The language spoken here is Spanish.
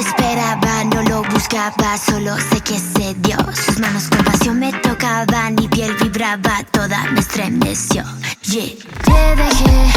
esperaba, no lo buscaba, solo sé que se dio. Sus manos con pasión me tocaban, mi piel vibraba, toda me estremeció. Yeah. Te dejé